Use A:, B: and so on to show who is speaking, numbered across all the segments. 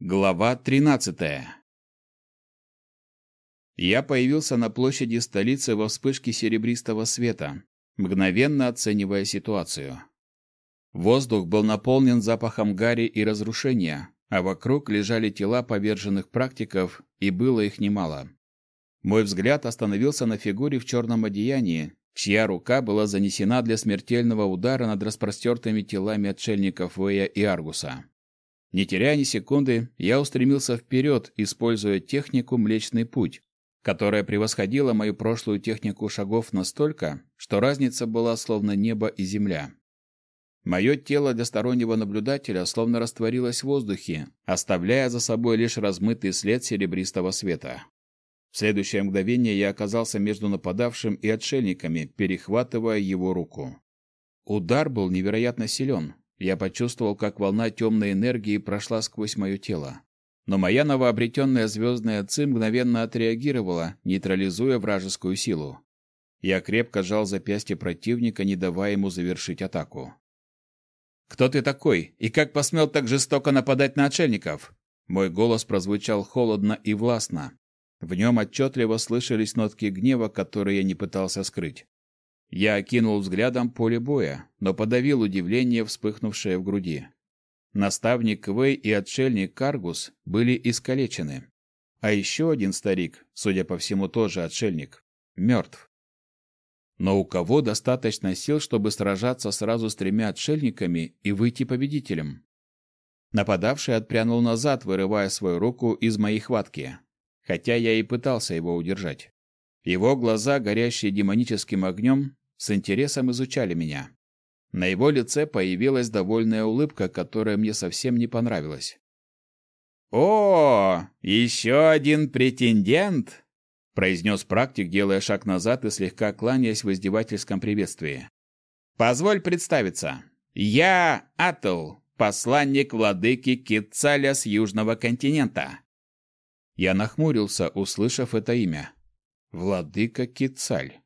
A: Глава 13. Я появился на площади столицы во вспышке серебристого света, мгновенно оценивая ситуацию. Воздух был наполнен запахом гари и разрушения, а вокруг лежали тела поверженных практиков, и было их немало. Мой взгляд остановился на фигуре в черном одеянии, чья рука была занесена для смертельного удара над распростертыми телами отшельников Вэя и Аргуса. Не теряя ни секунды, я устремился вперед, используя технику «Млечный путь», которая превосходила мою прошлую технику шагов настолько, что разница была словно небо и земля. Мое тело для стороннего наблюдателя словно растворилось в воздухе, оставляя за собой лишь размытый след серебристого света. В следующее мгновение я оказался между нападавшим и отшельниками, перехватывая его руку. Удар был невероятно силен, я почувствовал, как волна темной энергии прошла сквозь мое тело. Но моя новообретенная звездная ци мгновенно отреагировала, нейтрализуя вражескую силу. Я крепко сжал запястье противника, не давая ему завершить атаку. «Кто ты такой? И как посмел так жестоко нападать на отшельников?» Мой голос прозвучал холодно и властно. В нем отчетливо слышались нотки гнева, которые я не пытался скрыть. Я окинул взглядом поле боя, но подавил удивление, вспыхнувшее в груди. Наставник Вэй и отшельник Каргус были искалечены. А еще один старик, судя по всему тоже отшельник, мертв. Но у кого достаточно сил, чтобы сражаться сразу с тремя отшельниками и выйти победителем? Нападавший отпрянул назад, вырывая свою руку из моей хватки, хотя я и пытался его удержать. Его глаза, горящие демоническим огнем, с интересом изучали меня. На его лице появилась довольная улыбка, которая мне совсем не понравилась. «О, еще один претендент!» – произнес практик, делая шаг назад и слегка кланяясь в издевательском приветствии. «Позволь представиться. Я Атл, посланник владыки Китцаля с Южного континента». Я нахмурился, услышав это имя. «Владыка Китцаль».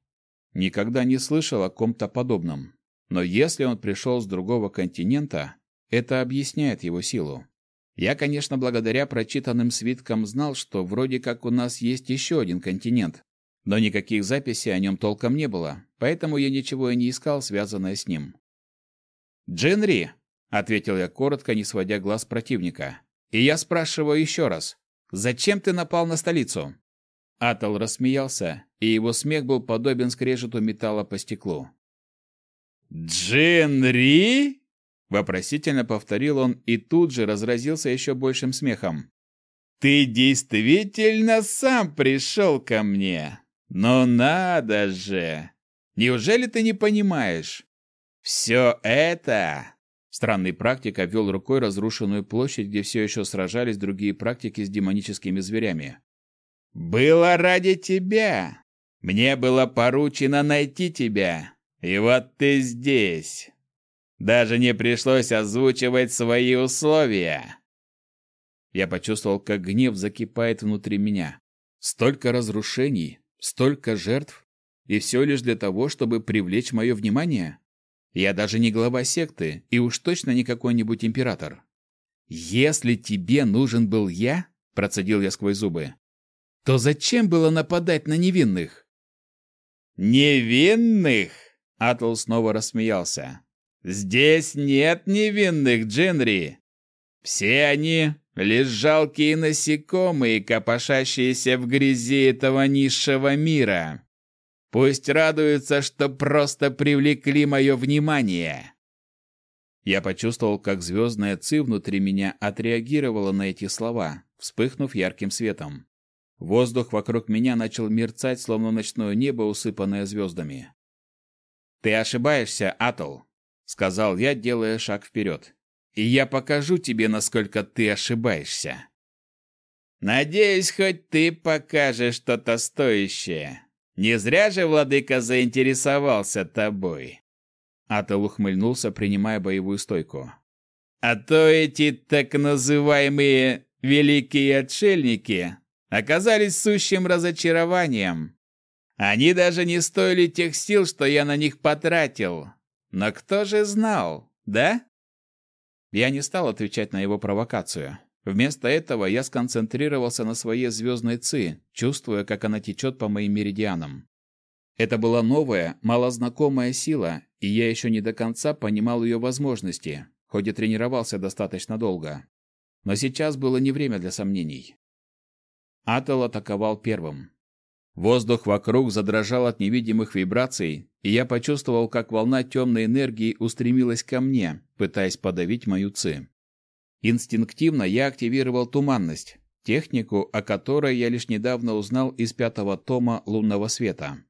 A: Никогда не слышал о ком-то подобном. Но если он пришел с другого континента, это объясняет его силу. Я, конечно, благодаря прочитанным свиткам знал, что вроде как у нас есть еще один континент, но никаких записей о нем толком не было, поэтому я ничего и не искал, связанное с ним. «Джинри!» — ответил я коротко, не сводя глаз противника. «И я спрашиваю еще раз, зачем ты напал на столицу?» Атал рассмеялся, и его смех был подобен скрежету металла по стеклу. «Джинри?» — вопросительно повторил он и тут же разразился еще большим смехом. «Ты действительно сам пришел ко мне? Но надо же! Неужели ты не понимаешь? Все это...» Странный практик обвел рукой разрушенную площадь, где все еще сражались другие практики с демоническими зверями. «Было ради тебя. Мне было поручено найти тебя. И вот ты здесь. Даже не пришлось озвучивать свои условия». Я почувствовал, как гнев закипает внутри меня. Столько разрушений, столько жертв, и все лишь для того, чтобы привлечь мое внимание. Я даже не глава секты, и уж точно не какой-нибудь император. «Если тебе нужен был я», — процедил я сквозь зубы, то зачем было нападать на невинных? Невинных? Атл снова рассмеялся. Здесь нет невинных, Дженри. Все они лишь жалкие насекомые, копошащиеся в грязи этого низшего мира. Пусть радуются, что просто привлекли мое внимание. Я почувствовал, как звездная ци внутри меня отреагировала на эти слова, вспыхнув ярким светом. Воздух вокруг меня начал мерцать, словно ночное небо, усыпанное звездами. «Ты ошибаешься, Атл», — сказал я, делая шаг вперед. «И я покажу тебе, насколько ты ошибаешься». «Надеюсь, хоть ты покажешь что-то стоящее. Не зря же владыка заинтересовался тобой». Атл ухмыльнулся, принимая боевую стойку. «А то эти так называемые «великие отшельники» оказались сущим разочарованием. Они даже не стоили тех сил, что я на них потратил. Но кто же знал, да? Я не стал отвечать на его провокацию. Вместо этого я сконцентрировался на своей звездной ци, чувствуя, как она течет по моим меридианам. Это была новая, малознакомая сила, и я еще не до конца понимал ее возможности, хоть и тренировался достаточно долго. Но сейчас было не время для сомнений. Атол атаковал первым. Воздух вокруг задрожал от невидимых вибраций, и я почувствовал, как волна темной энергии устремилась ко мне, пытаясь подавить мою ци. Инстинктивно я активировал туманность, технику, о которой я лишь недавно узнал из пятого тома лунного света.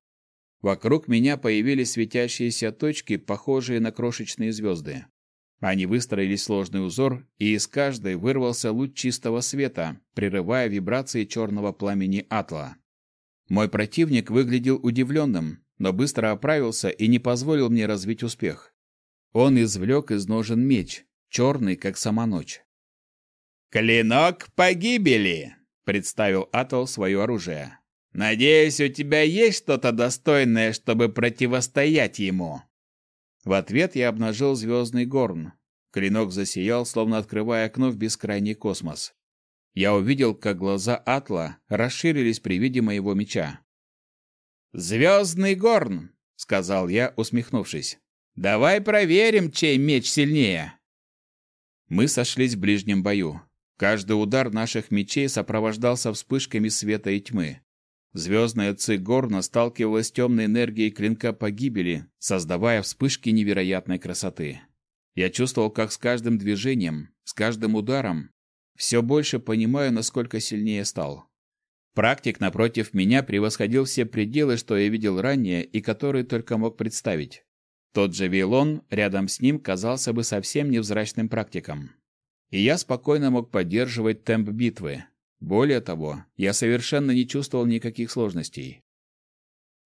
A: Вокруг меня появились светящиеся точки, похожие на крошечные звезды. Они выстроили сложный узор, и из каждой вырвался луч чистого света, прерывая вибрации черного пламени Атла. Мой противник выглядел удивленным, но быстро оправился и не позволил мне развить успех. Он извлек из ножен меч, черный, как сама ночь.
B: «Клинок погибели!» — представил Атол свое оружие. «Надеюсь, у тебя есть что-то достойное, чтобы противостоять ему?»
A: В ответ я обнажил звездный горн. Клинок засиял, словно открывая окно в бескрайний космос. Я увидел, как глаза Атла расширились при виде моего меча.
B: «Звездный горн!» — сказал я, усмехнувшись. «Давай проверим, чей меч сильнее!»
A: Мы сошлись в ближнем бою. Каждый удар наших мечей сопровождался вспышками света и тьмы. Звездная ци горна сталкивалась с темной энергией клинка погибели, создавая вспышки невероятной красоты. Я чувствовал, как с каждым движением, с каждым ударом все больше понимаю, насколько сильнее стал. Практик напротив меня превосходил все пределы, что я видел ранее и которые только мог представить. Тот же Вейлон рядом с ним казался бы совсем невзрачным практиком. И я спокойно мог поддерживать темп битвы. Более того, я совершенно не чувствовал никаких сложностей.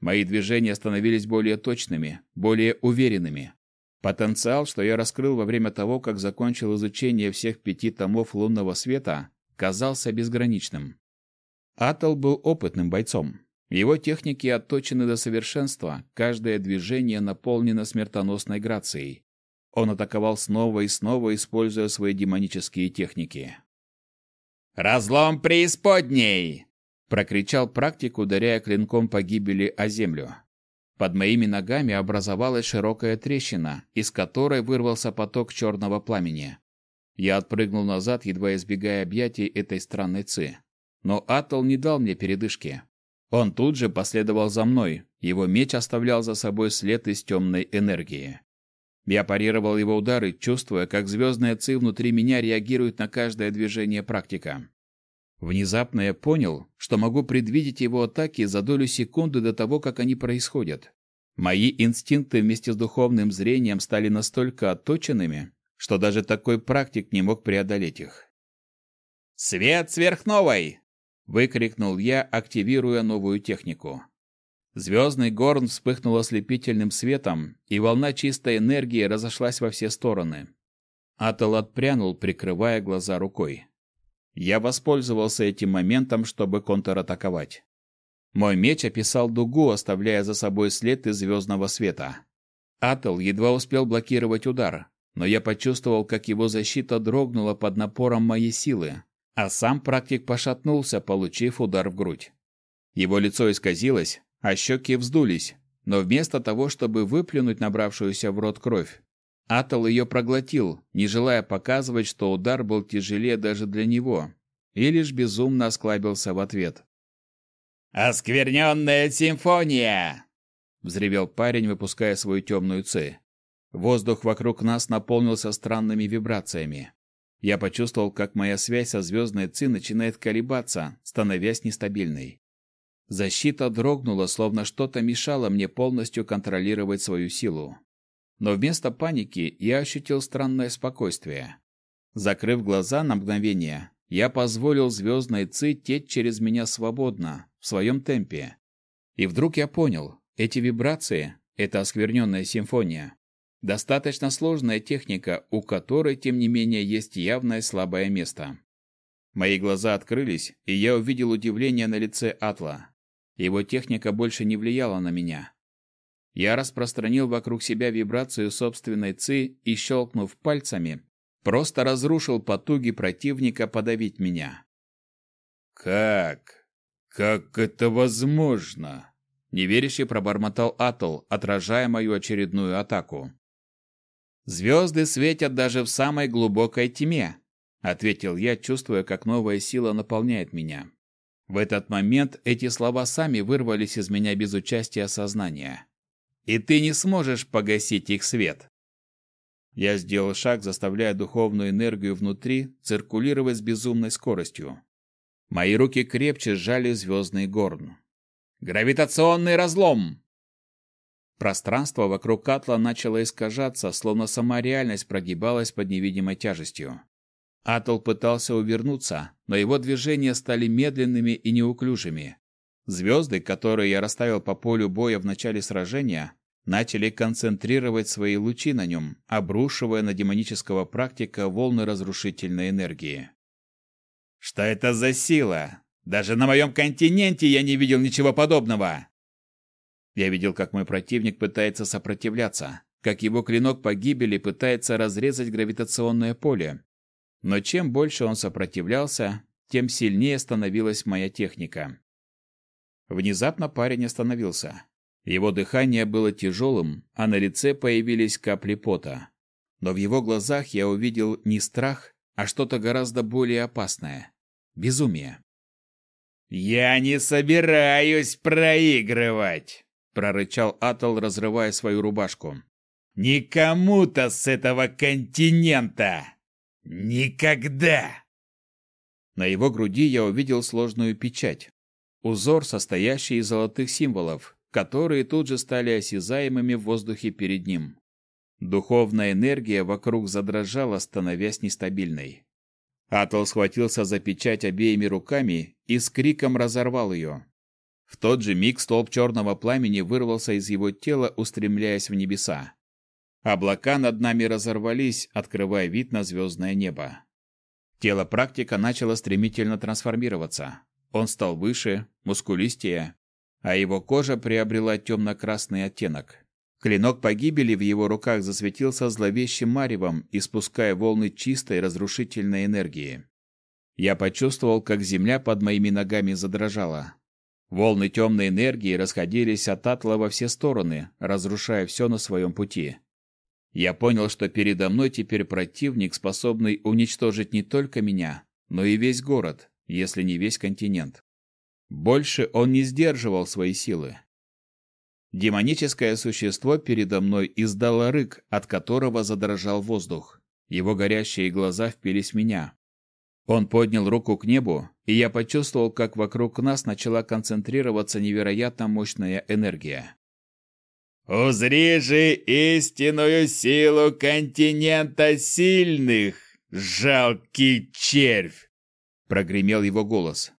A: Мои движения становились более точными, более уверенными. Потенциал, что я раскрыл во время того, как закончил изучение всех пяти томов лунного света, казался безграничным. Атол был опытным бойцом. Его техники отточены до совершенства, каждое движение наполнено смертоносной грацией. Он атаковал снова и снова, используя свои демонические техники.
B: «Разлом преисподней!»
A: — прокричал практик, ударяя клинком погибели о землю. Под моими ногами образовалась широкая трещина, из которой вырвался поток черного пламени. Я отпрыгнул назад, едва избегая объятий этой странной ци. Но Атол не дал мне передышки. Он тут же последовал за мной, его меч оставлял за собой след из темной энергии. Я парировал его удары, чувствуя, как звездная ци внутри меня реагирует на каждое движение практика. Внезапно я понял, что могу предвидеть его атаки за долю секунды до того, как они происходят. Мои инстинкты вместе с духовным зрением стали настолько отточенными, что даже такой практик не мог преодолеть их.
B: «Свет сверхновой!»
A: — выкрикнул я, активируя новую технику. Звездный горн вспыхнул ослепительным светом, и волна чистой энергии разошлась во все стороны. Атол отпрянул, прикрывая глаза рукой. Я воспользовался этим моментом, чтобы контратаковать. Мой меч описал дугу, оставляя за собой след из звездного света. Атл едва успел блокировать удар, но я почувствовал, как его защита дрогнула под напором моей силы, а сам практик пошатнулся, получив удар в грудь. Его лицо исказилось, а щеки вздулись, но вместо того, чтобы выплюнуть набравшуюся в рот кровь, Атол ее проглотил, не желая показывать, что удар был тяжелее даже для него, и лишь безумно осклабился в ответ.
B: «Оскверненная симфония!» — взревел парень, выпуская свою темную ци.
A: Воздух вокруг нас наполнился странными вибрациями. Я почувствовал, как моя связь со звездной ци начинает колебаться, становясь нестабильной. Защита дрогнула, словно что-то мешало мне полностью контролировать свою силу. Но вместо паники я ощутил странное спокойствие. Закрыв глаза на мгновение, я позволил звездной ци течь через меня свободно, в своем темпе. И вдруг я понял, эти вибрации — это оскверненная симфония. Достаточно сложная техника, у которой, тем не менее, есть явное слабое место. Мои глаза открылись, и я увидел удивление на лице Атла. Его техника больше не влияла на меня. Я распространил вокруг себя вибрацию собственной ци и, щелкнув пальцами, просто разрушил потуги противника подавить меня.
B: «Как? Как это возможно?»
A: Неверяще пробормотал Атол, отражая мою очередную атаку. «Звезды светят даже в самой глубокой тьме», — ответил я, чувствуя, как новая сила наполняет меня. В этот момент эти слова сами вырвались из меня без участия сознания. «И ты не сможешь погасить их свет». Я сделал шаг, заставляя духовную энергию внутри циркулировать с безумной скоростью. Мои руки крепче сжали звездный горн. «Гравитационный разлом!» Пространство вокруг Катла начало искажаться, словно сама реальность прогибалась под невидимой тяжестью. Атол пытался увернуться, но его движения стали медленными и неуклюжими. Звезды, которые я расставил по полю боя в начале сражения, начали концентрировать свои лучи на нем, обрушивая на демонического практика волны разрушительной энергии. «Что это за сила? Даже на моем континенте я не видел ничего подобного!» Я видел, как мой противник пытается сопротивляться, как его клинок погибели пытается разрезать гравитационное поле. Но чем больше он сопротивлялся, тем сильнее становилась моя техника. Внезапно парень остановился. Его дыхание было тяжелым, а на лице появились капли пота. Но в его глазах я увидел не страх, а что-то гораздо более опасное — безумие.
B: «Я не собираюсь проигрывать!» — прорычал Атол, разрывая свою рубашку. «Никому-то с этого континента! Никогда!»
A: На его груди я увидел сложную печать. Узор, состоящий из золотых символов, которые тут же стали осязаемыми в воздухе перед ним. Духовная энергия вокруг задрожала, становясь нестабильной. Атол схватился за печать обеими руками и с криком разорвал ее. В тот же миг столб черного пламени вырвался из его тела, устремляясь в небеса. Облака над нами разорвались, открывая вид на звездное небо. Тело практика начало стремительно трансформироваться. Он стал выше, мускулистее, а его кожа приобрела темно-красный оттенок. Клинок погибели в его руках засветился зловещим маревом, испуская волны чистой разрушительной энергии. Я почувствовал, как земля под моими ногами задрожала. Волны темной энергии расходились от Атла во все стороны, разрушая все на своем пути. Я понял, что передо мной теперь противник, способный уничтожить не только меня, но и весь город, если не весь континент. Больше он не сдерживал свои силы. Демоническое существо передо мной издало рык, от которого задрожал воздух. Его горящие глаза впились в меня. Он поднял руку к небу, и я почувствовал, как вокруг нас начала концентрироваться невероятно мощная энергия.
B: «Узри же истинную силу континента сильных, жалкий червь!» — прогремел его голос.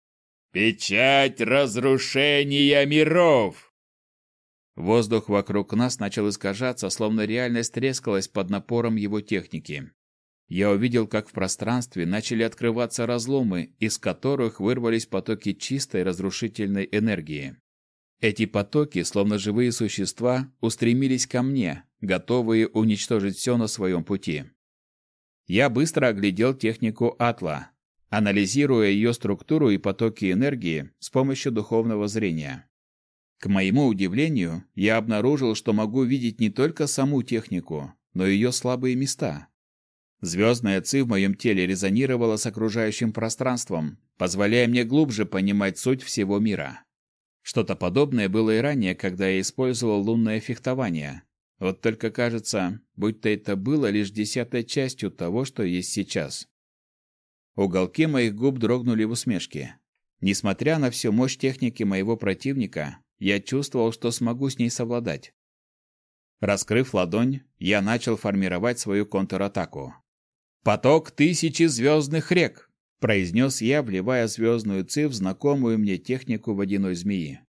B: Печать разрушения миров!»
A: Воздух вокруг нас начал искажаться, словно реальность трескалась под напором его техники. Я увидел, как в пространстве начали открываться разломы, из которых вырвались потоки чистой разрушительной энергии. Эти потоки, словно живые существа, устремились ко мне, готовые уничтожить все на своем пути. Я быстро оглядел технику Атла, анализируя ее структуру и потоки энергии с помощью духовного зрения. К моему удивлению, я обнаружил, что могу видеть не только саму технику, но и ее слабые места. Звездная ци в моем теле резонировала с окружающим пространством, позволяя мне глубже понимать суть всего мира. Что-то подобное было и ранее, когда я использовал лунное фехтование. Вот только кажется, будто это было лишь десятой частью того, что есть сейчас. Уголки моих губ дрогнули в усмешке. Несмотря на всю мощь техники моего противника, я чувствовал, что смогу с ней совладать. Раскрыв ладонь, я начал формировать свою контратаку. «Поток тысячи звездных рек!» – произнес я, вливая звездную ци в знакомую мне технику водяной змеи.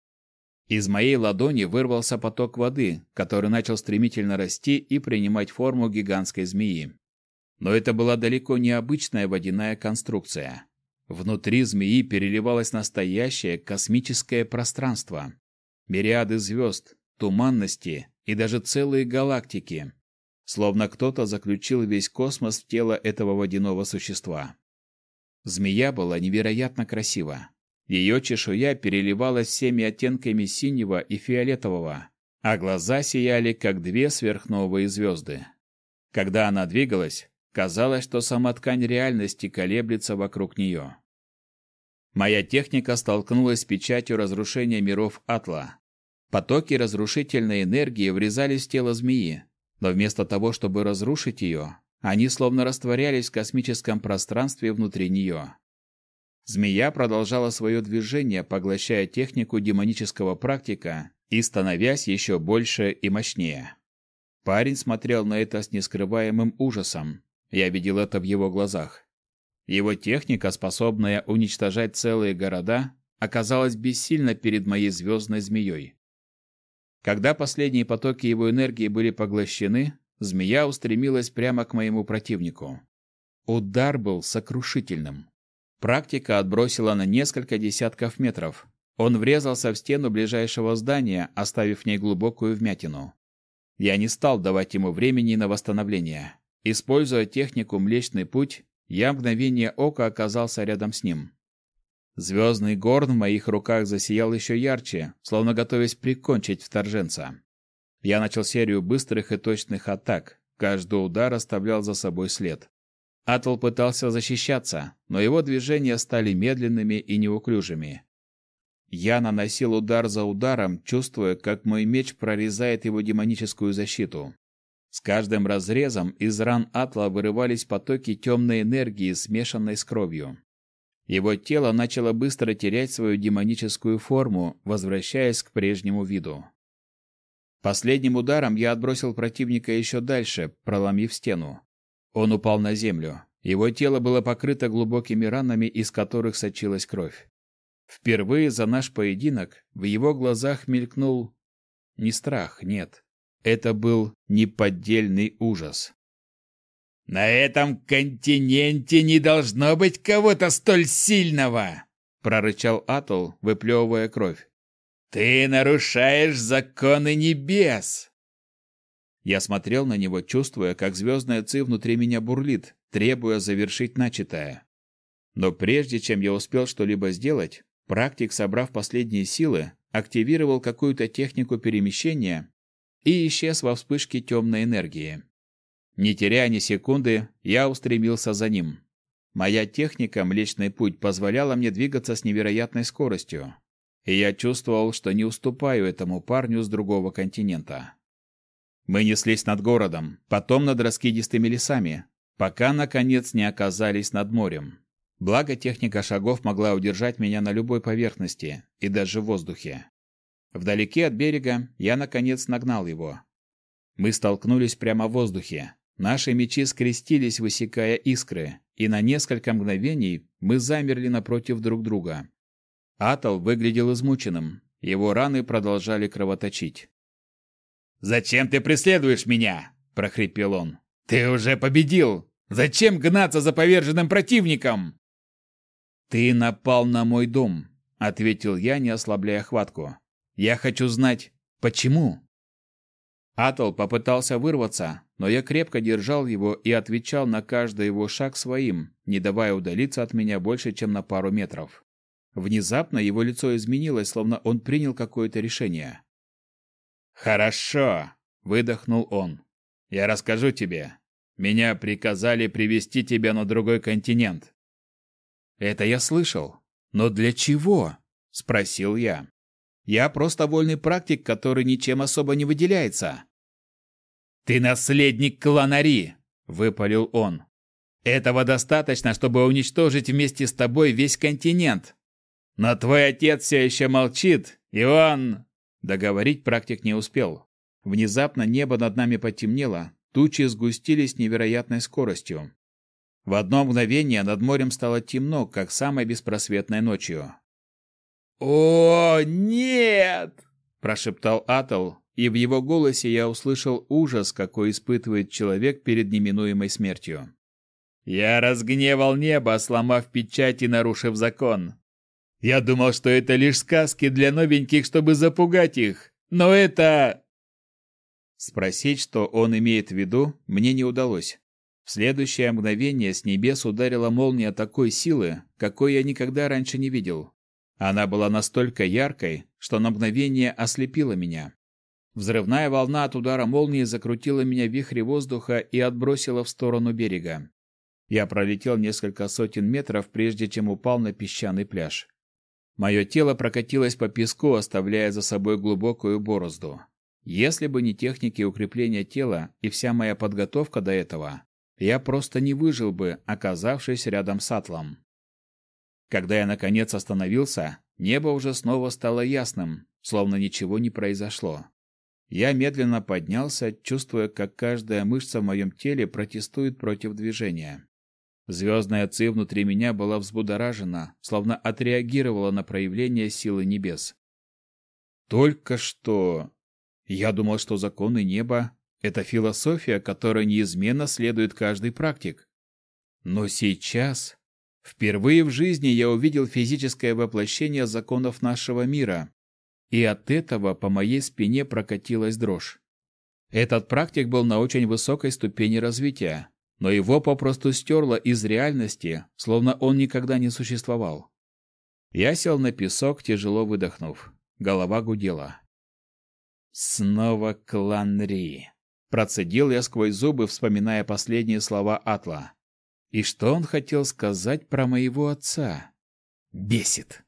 A: Из моей ладони вырвался поток воды, который начал стремительно расти и принимать форму гигантской змеи. Но это была далеко не обычная водяная конструкция. Внутри змеи переливалось настоящее космическое пространство. Мириады звезд, туманности и даже целые галактики. словно кто-то заключил весь космос в тело этого водяного существа. Змея была невероятно красива. Ее чешуя переливалась всеми оттенками синего и фиолетового, а глаза сияли, как две сверхновые звезды. Когда она двигалась, казалось, что сама ткань реальности колеблется вокруг нее. Моя техника столкнулась с печатью разрушения миров Атла. Потоки разрушительной энергии врезались в тело змеи, но вместо того, чтобы разрушить ее, они словно растворялись в космическом пространстве внутри нее. Змея продолжала свое движение, поглощая технику демонического практика и становясь еще больше и мощнее. Парень смотрел на это с нескрываемым ужасом. Я видел это в его глазах. Его техника, способная уничтожать целые города, оказалась бессильна перед моей звездной змеей. Когда последние потоки его энергии были поглощены, змея устремилась прямо к моему противнику. Удар был сокрушительным. Практика отбросила на несколько десятков метров. Он врезался в стену ближайшего здания, оставив в ней глубокую вмятину. Я не стал давать ему времени на восстановление. Используя технику Млечный Путь, я мгновение ока оказался рядом с ним. Звездный горн в моих руках засиял еще ярче, словно готовясь прикончить вторженца. Я начал серию быстрых и точных атак. Каждый удар оставлял за собой след. Атл пытался защищаться, но его движения стали медленными и неуклюжими. Я наносил удар за ударом, чувствуя, как мой меч прорезает его демоническую защиту. С каждым разрезом из ран Атла вырывались потоки темной энергии, смешанной с кровью. Его тело начало быстро терять свою демоническую форму, возвращаясь к прежнему виду. Последним ударом я отбросил противника еще дальше, проломив стену. Он упал на землю. Его тело было покрыто глубокими ранами, из которых сочилась кровь. Впервые за наш поединок в его глазах мелькнул не страх, нет. Это был неподдельный ужас.
B: На этом континенте не должно быть кого-то столь сильного, прорычал Атол, выплевывая кровь. Ты нарушаешь законы небес.
A: Я смотрел на него, чувствуя, как звездная ци внутри меня бурлит, требуя завершить начатое. Но прежде чем я успел что-либо сделать, практик, собрав последние силы, активировал какую-то технику перемещения и исчез во вспышке темной энергии. Не теряя ни секунды, я устремился за ним. Моя техника «Млечный путь» позволяла мне двигаться с невероятной скоростью, и я чувствовал, что не уступаю этому парню с другого континента. Мы неслись над городом, потом над раскидистыми лесами, пока, наконец, не оказались над морем. Благо, техника шагов могла удержать меня на любой поверхности и даже в воздухе. Вдалеке от берега я, наконец, нагнал его. Мы столкнулись прямо в воздухе, Наши мечи скрестились, высекая искры, и на несколько мгновений мы замерли напротив друг друга. Атол выглядел измученным, его раны продолжали кровоточить.
B: «Зачем ты преследуешь меня?» – прохрипел он. «Ты уже победил! Зачем гнаться за поверженным противником?»
A: «Ты напал на мой дом», — ответил я, не ослабляя хватку. «Я хочу знать, почему?» Атол попытался вырваться, но я крепко держал его и отвечал на каждый его шаг своим, не давая удалиться от меня больше, чем на пару метров. Внезапно его лицо изменилось, словно он принял какое-то решение.
B: «Хорошо», — выдохнул он. «Я расскажу тебе. Меня приказали привести тебя на другой континент».
A: «Это я слышал. Но для чего?» — спросил я. «Я просто вольный практик, который ничем особо не выделяется».
B: «Ты наследник кланари!» — выпалил он. «Этого достаточно, чтобы уничтожить вместе с тобой весь континент. Но твой отец все еще молчит, и он...»
A: Договорить практик не успел. Внезапно небо над нами потемнело, тучи сгустились невероятной скоростью. В одно мгновение над морем стало темно, как самой беспросветной ночью.
B: «О, нет!» – прошептал
A: Атол, и в его голосе я услышал ужас, какой испытывает человек перед неминуемой смертью.
B: «Я разгневал небо, сломав печать и нарушив закон. Я думал, что это лишь сказки для новеньких, чтобы запугать их, но это...»
A: Спросить, что он имеет в виду, мне не удалось. В следующее мгновение с небес ударила молния такой силы, какой я никогда раньше не видел. Она была настолько яркой, что на мгновение ослепила меня. Взрывная волна от удара молнии закрутила меня в вихре воздуха и отбросила в сторону берега. Я пролетел несколько сотен метров, прежде чем упал на песчаный пляж. Мое тело прокатилось по песку, оставляя за собой глубокую борозду. Если бы не техники укрепления тела и вся моя подготовка до этого, я просто не выжил бы, оказавшись рядом с Атлом. Когда я наконец остановился, небо уже снова стало ясным, словно ничего не произошло. Я медленно поднялся, чувствуя, как каждая мышца в моем теле протестует против движения. Звездная ци внутри меня была взбудоражена, словно отреагировала на проявление силы небес. Только что я думал, что законы неба — это философия, которой неизменно следует каждый практик. Но сейчас, впервые в жизни я увидел физическое воплощение законов нашего мира, и от этого по моей спине прокатилась дрожь. Этот практик был на очень высокой ступени развития, но его попросту стерло из реальности, словно он никогда не существовал. Я сел на песок, тяжело выдохнув. Голова гудела. «Снова клан Ри», — процедил я сквозь зубы, вспоминая последние слова Атла. «И что он хотел сказать про моего отца?» «Бесит!»